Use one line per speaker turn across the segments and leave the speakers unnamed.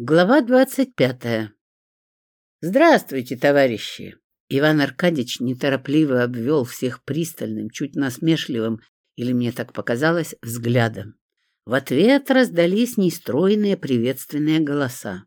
Глава двадцать пятая. Здравствуйте, товарищи! Иван Аркадьевич неторопливо обвел всех пристальным, чуть насмешливым, или мне так показалось, взглядом. В ответ раздались нестройные приветственные голоса.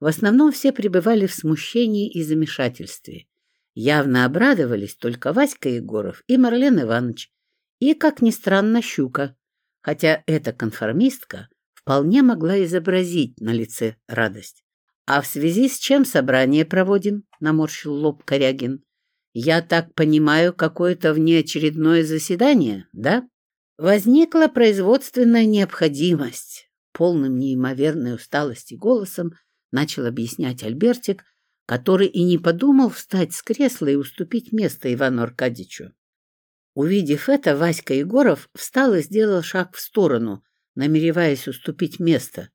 В основном все пребывали в смущении и замешательстве. Явно обрадовались только Васька Егоров и Марлен Иванович, и, как ни странно, Щука, хотя эта конформистка вполне могла изобразить на лице радость. «А в связи с чем собрание проводим?» — наморщил лоб Корягин. «Я так понимаю, какое-то внеочередное заседание, да?» Возникла производственная необходимость. Полным неимоверной усталости голосом начал объяснять Альбертик, который и не подумал встать с кресла и уступить место Ивану Аркадьевичу. Увидев это, Васька Егоров встал и сделал шаг в сторону — намереваясь уступить место.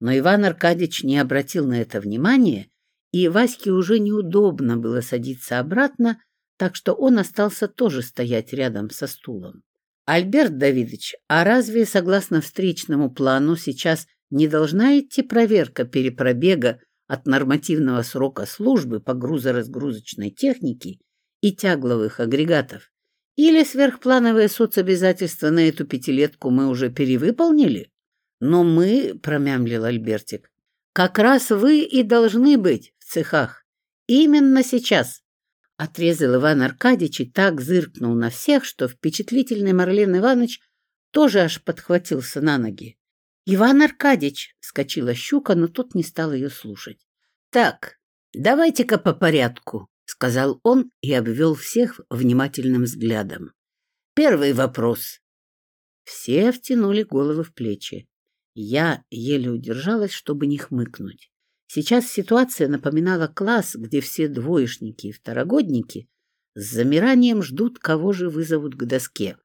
Но Иван Аркадьевич не обратил на это внимания, и Ваське уже неудобно было садиться обратно, так что он остался тоже стоять рядом со стулом. «Альберт Давидович, а разве, согласно встречному плану, сейчас не должна идти проверка перепробега от нормативного срока службы по грузоразгрузочной технике и тягловых агрегатов? Или сверхплановые соцобязательства на эту пятилетку мы уже перевыполнили? Но мы, — промямлил Альбертик, — как раз вы и должны быть в цехах. Именно сейчас. Отрезал Иван Аркадьевич и так зыркнул на всех, что впечатлительный Марлен Иванович тоже аж подхватился на ноги. «Иван Аркадьевич!» — вскочила щука, но тот не сказал он и обвел всех внимательным взглядом. «Первый вопрос». Все втянули головы в плечи. Я еле удержалась, чтобы не хмыкнуть. Сейчас ситуация напоминала класс, где все двоечники и второгодники с замиранием ждут, кого же вызовут к доске.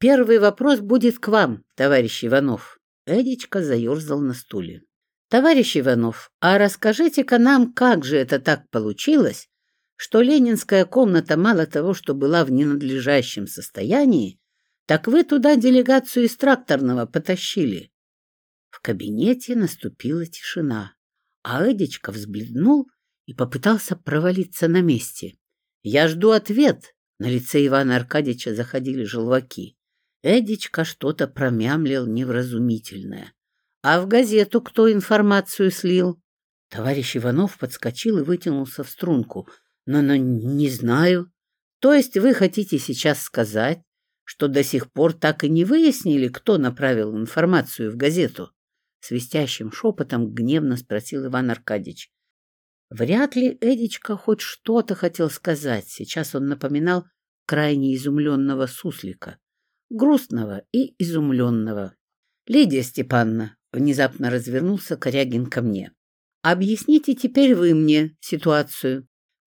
«Первый вопрос будет к вам, товарищ Иванов». Эдичка заерзал на стуле. «Товарищ Иванов, а расскажите-ка нам, как же это так получилось, что ленинская комната мало того, что была в ненадлежащем состоянии, так вы туда делегацию из тракторного потащили. В кабинете наступила тишина, а Эдичка взбледнул и попытался провалиться на месте. «Я жду ответ!» На лице Ивана Аркадьевича заходили желваки. Эдичка что-то промямлил невразумительное. «А в газету кто информацию слил?» Товарищ Иванов подскочил и вытянулся в струнку — но, но не знаю. То есть вы хотите сейчас сказать, что до сих пор так и не выяснили, кто направил информацию в газету? Свистящим шепотом гневно спросил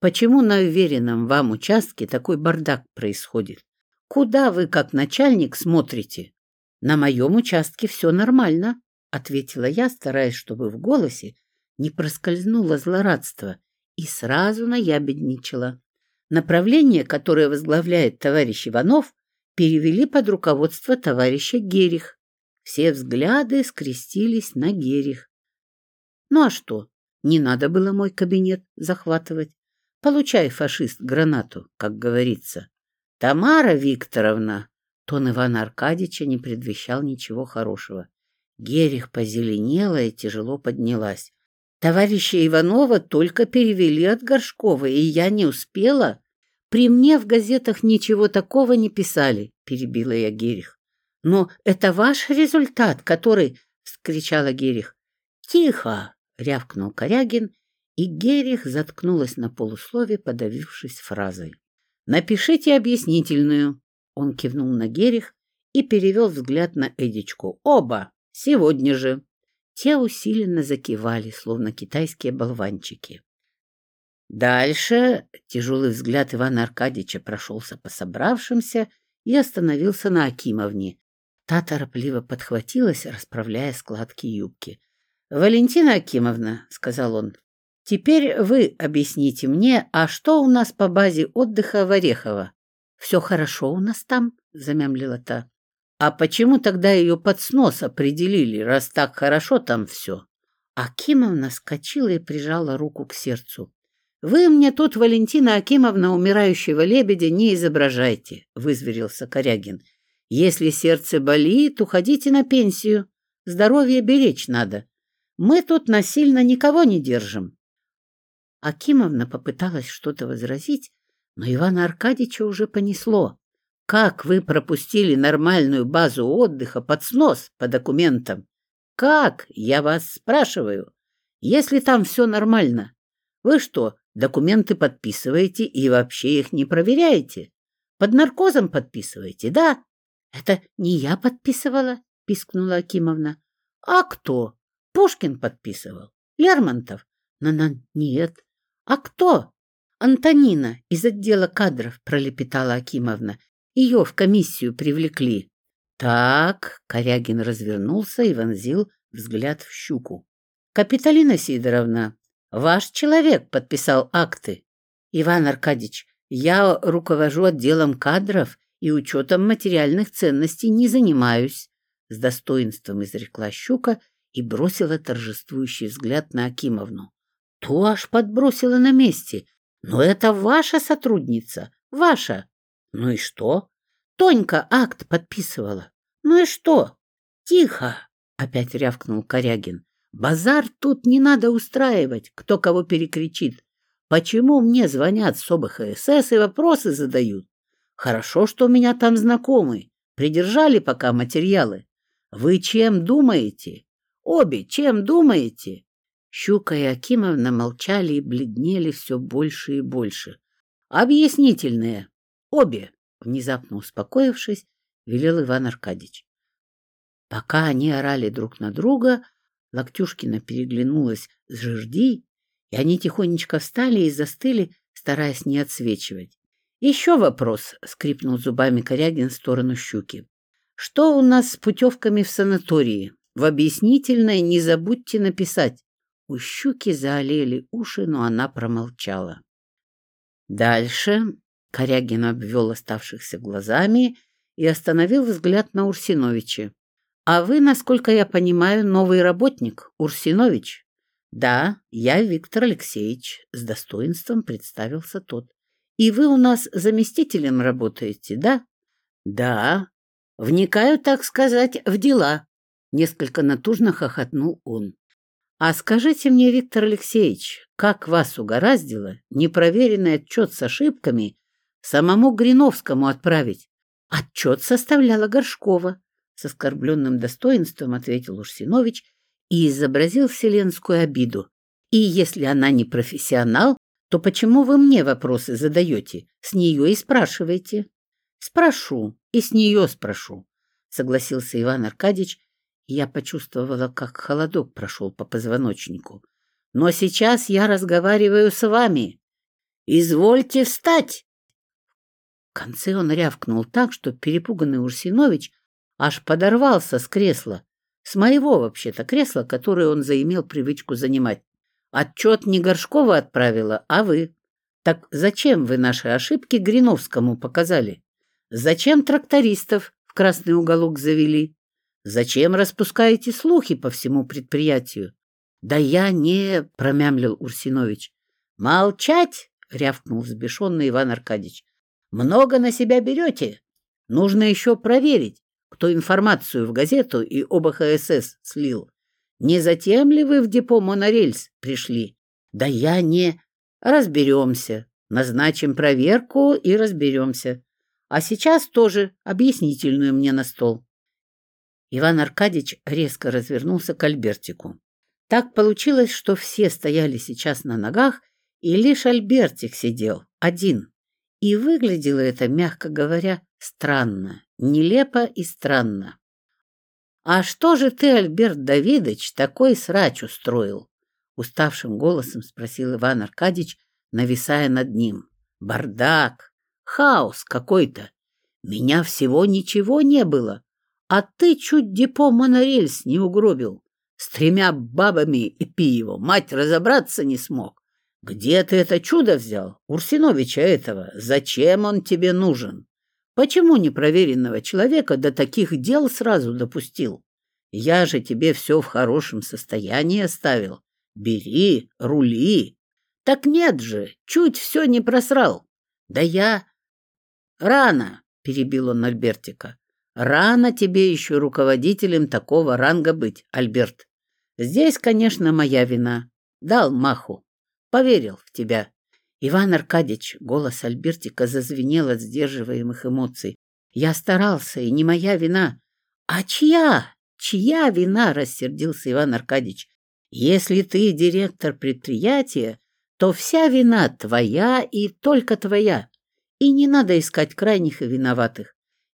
Иван Аркадьевич. Вряд ли Эдичка хоть что-то хотел сказать. Сейчас он напоминал крайне изумленного суслика. Грустного и изумленного. «Лидия Степановна», — внезапно развернулся Корягин ко мне, — «объясните теперь вы мне ситуацию. Почему на уверенном вам участке такой бардак происходит? Куда вы, как начальник, смотрите? На моем участке все нормально, — ответила я, стараясь, чтобы в голосе не проскользнуло злорадство, и сразу наябедничала. Направление, которое возглавляет товарищ Иванов, перевели под руководство товарища Герих. Все взгляды скрестились на Герих. Ну а что, не надо было мой кабинет захватывать. Получай, фашист, гранату, как говорится. Тамара Викторовна, тон Ивана Аркадьевича не предвещал ничего хорошего. Герих позеленела и тяжело поднялась. Товарища Иванова только перевели от Горшкова, и я не успела. При мне в газетах ничего такого не писали, перебила я Герих. Но это ваш результат, который... — вскричала Герих. «Тихо!» — рявкнул Корягин и Герих заткнулась на полуслове, подавившись фразой. «Напишите объяснительную». Он кивнул на Герих и перевел взгляд на Эдичку. «Оба! Сегодня же!» Те усиленно закивали, словно китайские болванчики. Дальше тяжелый взгляд Ивана Аркадьевича прошелся по собравшимся и остановился на Акимовне. Теперь вы объясните мне, а что у нас по базе отдыха в Орехово? Все хорошо у нас там, замямлила та. А почему тогда ее под снос определили, раз так хорошо там все? Акимовна скочила и прижала руку к сердцу. «Вы мне тут, Валентина Акимовна, умирающего лебедя не изображайте», — вызверился Корягин. «Если сердце болит, уходите на пенсию. Здоровье беречь надо. Мы тут насильно никого не держим. Акимов попыталась что-то возразить, но Ивана Аркадьевича уже понесло. Как вы пропустили нормальную базу отдыха под снос по документам? Как, я вас спрашиваю, если там все нормально? Вы что, документы подписываете и вообще их не проверяете? Под наркозом подписываете, да? Это не я подписывала, пискнула Акимовна. А кто? Пушкин подписывал. Лермонтов. Но, но нет, А кто? Антонина из отдела кадров, пролепетала Акимовна. Ее в комиссию привлекли. Так, Корягин развернулся и вонзил взгляд в щуку. Капиталина Сидоровна, Ваш человек подписал акты. Иван Аркадьевич, я руковожу отделом кадров и учетом материальных ценностей не занимаюсь. С достоинством изрекла щука и бросила торжествующий взгляд на Акимовну. То То аж подбросила на месте. Но это ваша сотрудница, ваша. Ну и что? Тонька акт подписывала. Ну и что? Тихо, опять рявкнул Корягин. Базар тут не надо устраивать, кто кого перекричит. Почему мне звонят с СС и вопросы задают? Хорошо, что у меня там знакомый. Придержали пока материалы. Вы чем думаете? Обе чем думаете? Щука и Акимовна молчали и бледнели все больше и больше. «Объяснительные! Обе!» Внезапно успокоившись, велел Иван Аркадьевич. Пока они орали друг на друга, Локтюшкина переглянулась с Жерди, и они тихонечко встали и застыли, стараясь не отсвечивать. «Еще вопрос», — скрипнул зубами Корягин в сторону щуки. «Что у нас с путевками в санатории? В объяснительное не забудьте написать. У щуки заолели уши, но она промолчала. Дальше Корягин обвел оставшихся глазами и остановил взгляд на Урсиновича. А вы, насколько я понимаю, новый работник, Урсинович? Да, я Виктор Алексеевич, с достоинством представился тот. И вы у нас заместителем работаете, да? Да. Вникаю, так сказать, в дела. Несколько натужно хохотнул он. А скажите мне, Виктор Алексеевич, как вас угораздило непроверенный отчет с ошибками самому Гриновскому отправить? Отчет составляла Горшкова. С оскорбленным достоинством ответил Урсинович и изобразил вселенскую обиду. И если она не профессионал, то почему вы мне вопросы задаете? С нее и спрашиваете. Спрошу, и с нее спрошу, согласился Иван Аркадьевич, и я почувствовала, как холодок прошел по позвоночнику. Но сейчас я разговариваю с вами. Извольте встать! В конце он рявкнул так, что перепуганный Урсинович аж подорвался с кресла. С моего, вообще-то, кресла, которое он заимел привычку занимать. Отчет не Горшкова отправила, а вы. Так зачем вы наши ошибки Гриновскому показали? Зачем трактористов в красный уголок завели? Зачем распускаете слухи по всему предприятию? Да я не, промямлил Урсинович. Молчать, рявкнул взбешенный Иван Аркадьевич. Много на себя берете. Нужно еще проверить, кто информацию в газету и ОБХСС слил. Не затем ли вы в депо «Монорельс» пришли? Да я не... Разберемся. Назначим проверку и разберемся. А сейчас тоже объяснительную мне на стол. Иван Аркадьевич резко развернулся к Альбертику. Так получилось, что все стояли сейчас на ногах, и лишь Альбертик сидел, один. И выглядело это, мягко говоря, странно. Нелепо и странно. «А что же ты, Альберт Давидович, такой срач устроил?» Уставшим голосом спросил Иван Аркадьевич, нависая над ним. «Бардак! Хаос какой-то! Меня всего ничего не было, а ты чуть депо монорельс не угробил. С тремя бабами и пиво мать разобраться не смог. Где ты это чудо взял, Урсиновича этого? Зачем он тебе нужен?» Почему непроверенного человека до таких дел сразу допустил? Я же тебе все в хорошем состоянии оставил. Бери, рули. Так нет же, чуть все не просрал. Да я... Рано, перебил он Альбертика. Рано тебе еще руководителем такого ранга быть, Альберт. Здесь, конечно, моя вина. Дал маху. Поверил в тебя. Иван Аркадьевич, голос Альбертика зазвенел от сдерживаемых эмоций. Я старался, и не моя вина. А чья? Чья вина? Рассердился Иван Аркадьевич. Если ты директор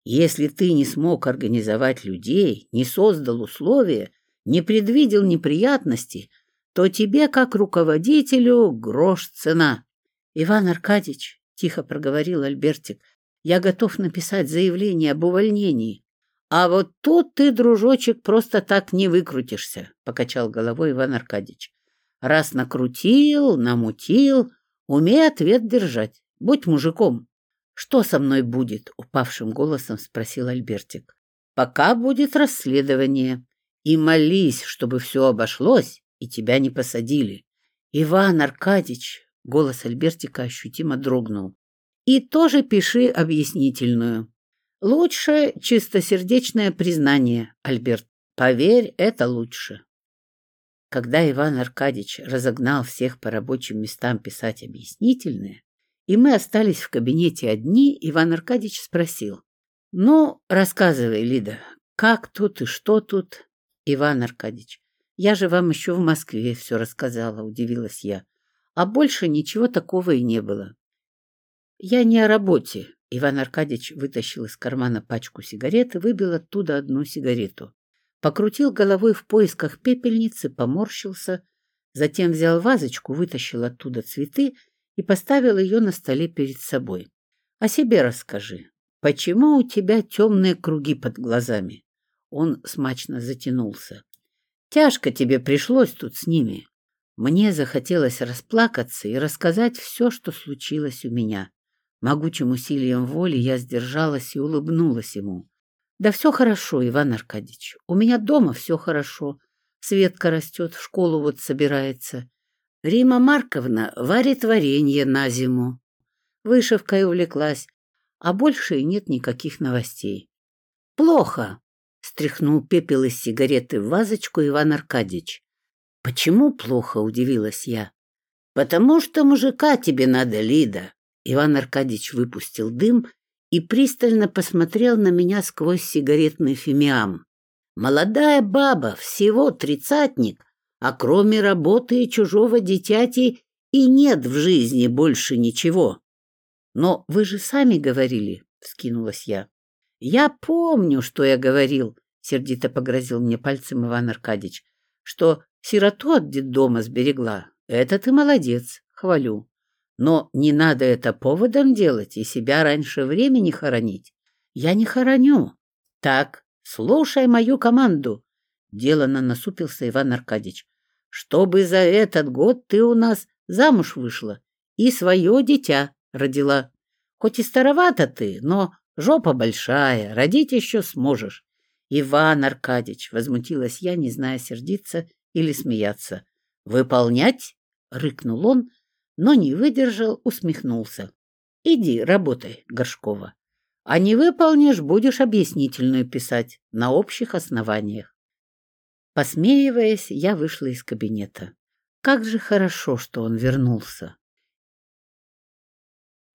предприятия, то вся вина твоя и только твоя. И не надо искать крайних и виноватых. Если ты не смог организовать людей, не создал условия, не предвидел неприятности, то тебе, как руководителю, грош цена. — Иван Аркадьевич, — тихо проговорил Альбертик, — я готов написать заявление об увольнении. — А вот тут ты, дружочек, просто так не выкрутишься, — покачал головой Иван Аркадьевич. — Раз накрутил, намутил, умей ответ держать, будь мужиком. — Что со мной будет?» — упавшим голосом спросил Альбертик. «Пока будет расследование. И молись, чтобы все обошлось, и тебя не посадили». «Иван Аркадьевич!» — голос Альбертика ощутимо дрогнул. «И тоже пиши объяснительную. Лучше чистосердечное признание, Альберт. Поверь, это лучше». Когда Иван Аркадьевич разогнал всех по рабочим местам писать объяснительные, и мы остались в кабинете одни, Иван Аркадьевич спросил. — Ну, рассказывай, Лида, как тут и что тут? Иван Аркадьевич, я же вам еще в Москве все рассказала, удивилась я а больше ничего такого и не было. Я не о работе. Иван Аркадьевич вытащил из кармана пачку сигарет и выбил оттуда одну сигарету. Покрутил головой в поисках пепельницы, и поставил ее на столе перед собой. «О себе расскажи. Почему у тебя темные круги под глазами?» Он смачно затянулся. «Тяжко тебе пришлось тут с ними. Мне захотелось расплакаться и рассказать все, что случилось у меня. Могучим усилием воли я сдержалась и улыбнулась ему. «Да все хорошо, Иван Аркадьевич. У меня дома все хорошо. Светка растет, в школу вот собирается. Рима Марковна варит варенье на зиму. Вышивкой увлеклась, а больше и нет никаких новостей. Плохо, стряхнул пепел из сигареты в вазочку Иван Аркадьевич. «Почему плохо?» — удивилась я. «Потому что мужика тебе надо, Лида!» Иван Аркадьевич выпустил дым и пристально посмотрел на меня сквозь сигаретный фимиам. «Молодая баба, всего тридцатник, а кроме работы и чужого дитяти и нет в жизни больше ничего». «Но вы же сами говорили», — вскинулась я. «Я помню, что я говорил», — сердито погрозил мне пальцем Иван Аркадьевич, «что Сироту от детдома сберегла. Это ты молодец, хвалю. Но не надо это поводом делать и себя раньше времени хоронить. Я не хороню. Так, слушай мою команду. Делано насупился Иван Аркадьевич. Чтобы за этот год ты у нас замуж вышла и свое дитя родила. Хоть и старовата ты, но жопа большая, родить еще сможешь. Иван Аркадьевич, возмутилась я, не зная сердиться или смеяться. «Выполнять?» — рыкнул он, но не выдержал, усмехнулся. «Иди, работай, Горшкова. А не выполнишь, будешь объяснительную писать на общих основаниях». Посмеиваясь, я вышла из кабинета. Как же хорошо, что он вернулся.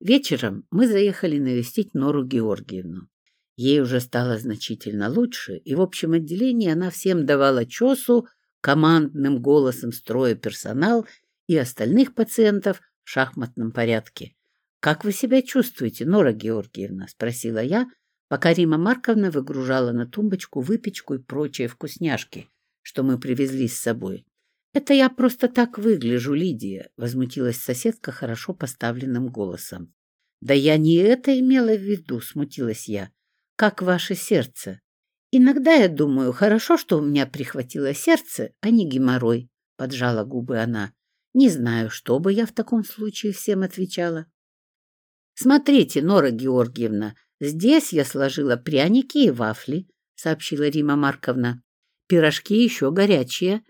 Вечером мы заехали навестить Нору Георгиевну. Ей уже стало значительно лучше, и в общем отделении она всем давала чесу командным голосом строя персонал и остальных пациентов в шахматном порядке. «Как вы себя чувствуете, Нора Георгиевна?» — спросила я, пока Рима Марковна выгружала на тумбочку выпечку и прочие вкусняшки, что мы привезли с собой. Это я просто так выгляжу, Лидия, — возмутилась соседка хорошо поставленным голосом. Да я не это имела в виду, — смутилась я. Как ваше сердце? Иногда я думаю, хорошо, что у меня прихватило сердце, а не геморрой, — поджала губы она. Не знаю, что бы я в таком случае всем отвечала. Смотрите, Нора Георгиевна, здесь я сложила пряники и вафли, — сообщила Рима Марковна. пирожки еще горячие.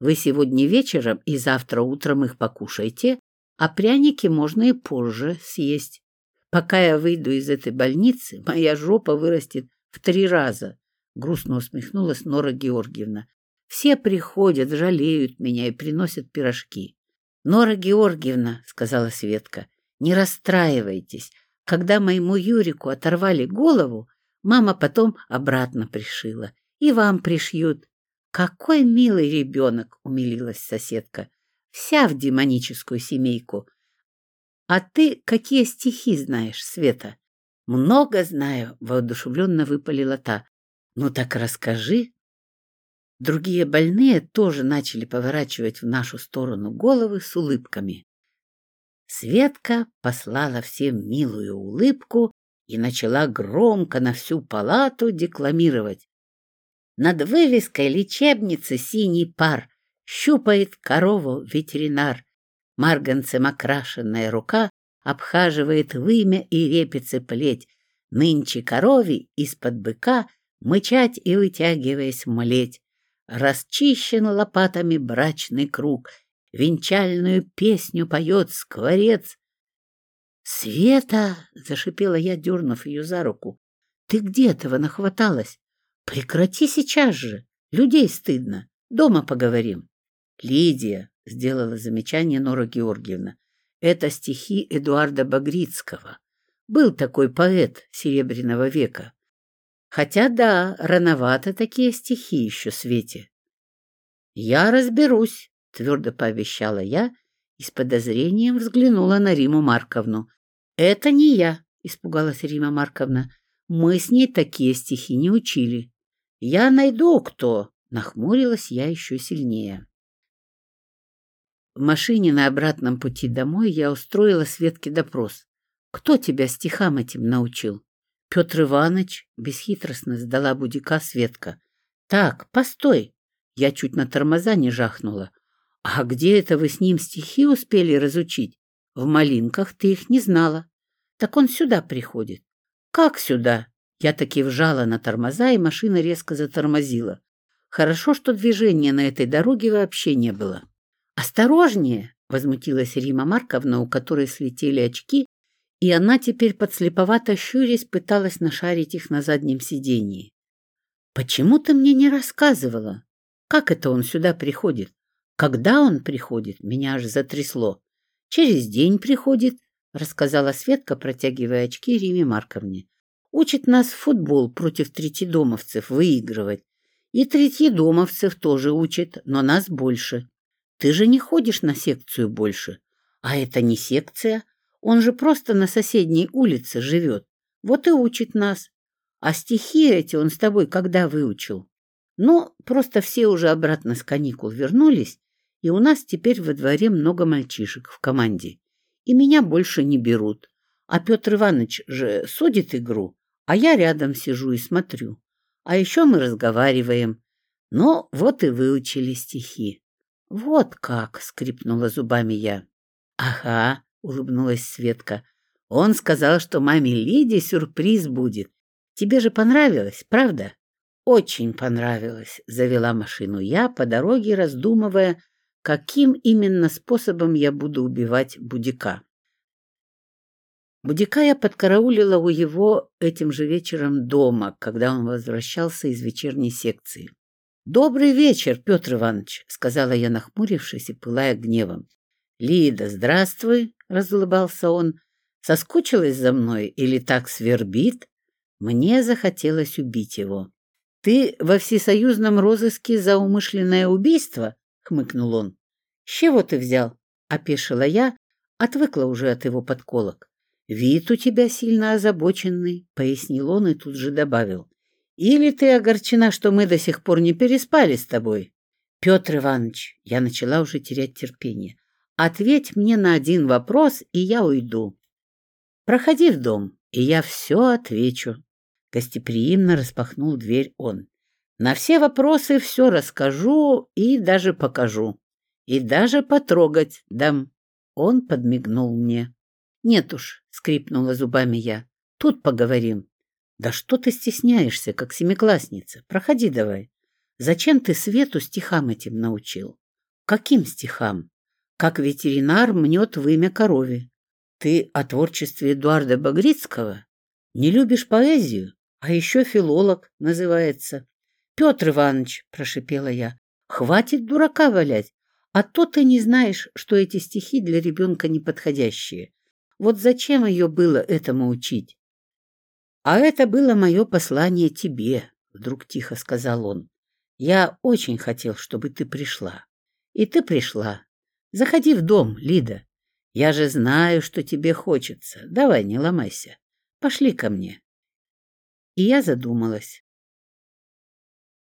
Вы сегодня вечером и завтра утром их покушайте, а пряники можно и позже съесть. Пока я выйду из этой больницы, моя жопа вырастет в три раза. Грустно усмехнулась Нора Георгиевна. Все приходят, жалеют меня и приносят пирожки. Нора Георгиевна, сказала Светка, не расстраивайтесь. Когда моему Юрику оторвали голову, мама потом обратно пришила. И вам пришьют. Какой милый ребенок, умилилась соседка. Вся в демоническую семейку. А ты какие стихи знаешь, Света? Много знаю, воодушевленно выпалила та. Ну так расскажи. Другие больные тоже начали поворачивать в нашу сторону головы с улыбками. Светка послала всем милую улыбку и начала громко на всю палату декламировать. Над вывеской лечебницы синий пар щупает корову ветеринар. Марганцем окрашенная рука обхаживает вымя и репицы плеть. Нынче корове из-под быка мычать и вытягиваясь млеть. Расчищен лопатами брачный круг, венчальную песню поет скворец. «Света!» — зашипела я, дернув ее за руку. «Ты где этого нахваталась? Прекрати сейчас же! Людей стыдно! Дома поговорим!» «Лидия!» — сделала замечание Нора Георгиевна. «Это стихи Эдуарда Багрицкого. Был такой поэт Серебряного века. Хотя да, рановато такие стихи еще, Свете. Я разберусь, твердо пообещала я и с подозрением взглянула на Риму Марковну. Это не я, испугалась Рима Марковна. Мы с ней такие стихи не учили. Я найду кто, нахмурилась я еще сильнее. В машине на обратном пути домой я устроила Светке допрос. Кто тебя стихам этим научил? Петр Иванович бесхитростно сдала будика Светка. Так, постой. Я чуть на тормоза не жахнула. А где это вы с ним стихи успели разучить? В малинках ты их не знала. Так он сюда приходит. Как сюда? Я таки вжала на тормоза, и машина резко затормозила. Хорошо, что движения на этой дороге вообще не было. «Осторожнее!» — возмутилась Рима Марковна, у которой слетели очки, и она теперь подслеповато щурясь пыталась нашарить их на заднем сидении. «Почему ты мне не рассказывала? Как это он сюда приходит? Когда он приходит? Меня аж затрясло. Через день приходит, — рассказала Светка, протягивая очки Риме Марковне. Учит нас в футбол против третьедомовцев выигрывать. И третьедомовцев тоже учит, но нас больше. Ты же не ходишь на секцию больше. А это не секция, он же просто на соседней улице живет. Вот и учит нас. А стихи эти он с тобой когда выучил? Ну, просто все уже обратно с каникул вернулись, и у нас теперь во дворе много мальчишек в команде. И меня больше не берут. А Петр Иванович же судит игру, а я рядом сижу и смотрю. А еще мы разговариваем. Но вот и выучили стихи. Вот как, скрипнула зубами я. Ага, улыбнулась Светка. Он сказал, что маме Лиде сюрприз будет. Тебе же понравилось, правда? Очень понравилось, завела машину я по дороге, раздумывая, каким именно способом я буду убивать Будика. Будика я подкараулила у его этим же вечером дома, когда он возвращался из вечерней секции. «Добрый вечер, Петр Иванович», — сказала я, нахмурившись и пылая гневом. «Лида, здравствуй!» — разулыбался он. «Соскучилась за мной или так свербит?» Мне захотелось убить его. «Ты во всесоюзном розыске за умышленное убийство?» — хмыкнул он. «С чего ты взял?» — опешила я, отвыкла уже от его подколок. «Вид у тебя сильно озабоченный», — пояснил он и тут же добавил. «Или ты огорчена, что мы до сих пор не переспали с тобой?» «Петр Иванович», — я начала уже терять терпение, Ответь мне на один вопрос, и я уйду. Проходи в дом, и я все отвечу. Гостеприимно распахнул дверь он. На все вопросы все расскажу и даже покажу. И даже потрогать дам. Он подмигнул мне. «Нет уж», — скрипнула зубами я. «Тут поговорим». «Да что ты стесняешься, как семиклассница? Проходи давай. Зачем ты Свету стихам этим научил?» «Каким стихам?» «Как ветеринар мнет в имя корови». «Ты о творчестве Эдуарда Багрицкого? Не любишь поэзию? А еще филолог называется». «Петр Иванович», — прошипела я, — «хватит дурака валять. А то ты не знаешь, что эти стихи для ребенка неподходящие. Вот зачем ее было этому учить? — А это было мое послание тебе, — вдруг тихо сказал он. — Я очень хотел, чтобы ты пришла. И ты пришла. Заходи в дом, Лида. Я же знаю, что тебе хочется. Давай, не ломайся. Пошли ко мне. И я задумалась.